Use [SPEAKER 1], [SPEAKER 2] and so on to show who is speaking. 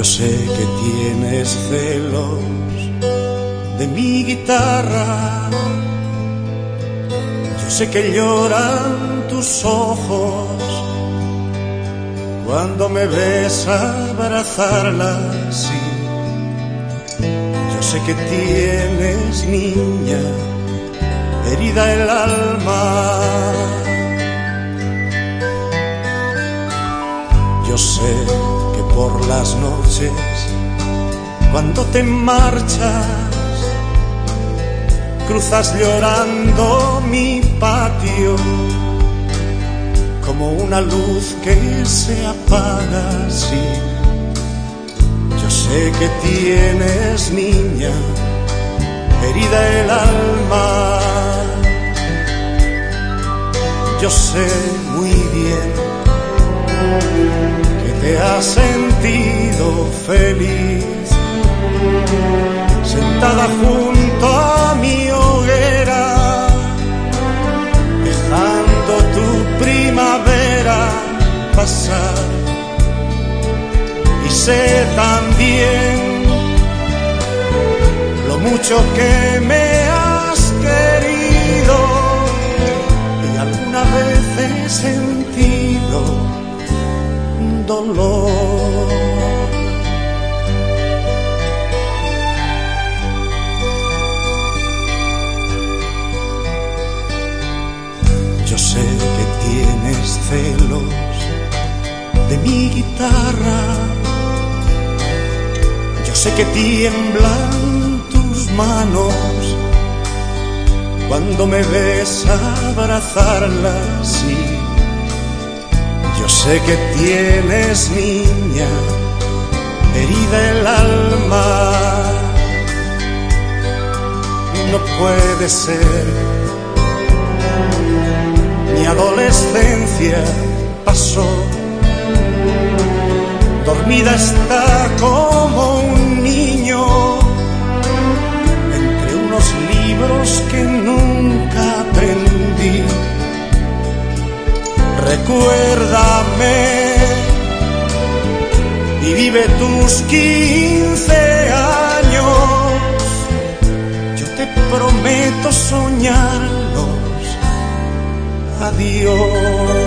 [SPEAKER 1] Yo sé que tienes celos de mi guitarra. Yo sé que lloran tus ojos cuando me ves abrazarla así. Yo sé que tienes, niña, herida el alma. Las noches, cuando te marchas, cruzas llorando mi patio como una luz que se apaga así. Yo sé que tienes, niña, herida el alma. Yo sé muy bien que te has sentido feliz sentada junto a mi hoguera, dejando tu primavera pasar. Y sé también lo mucho que me has querido y alguna vez he sentido dolor. De mi guitarra. Yo sé que tiemblan tus manos cuando me ves abrazarla así. Yo sé que tienes, niña, herida el alma. No puede ser mi adolescencia pasó, dormida está como un niño entre unos libros que nunca aprendí. Recuérdame y vive tus quince años. Yo te prometo soñarlos adiós.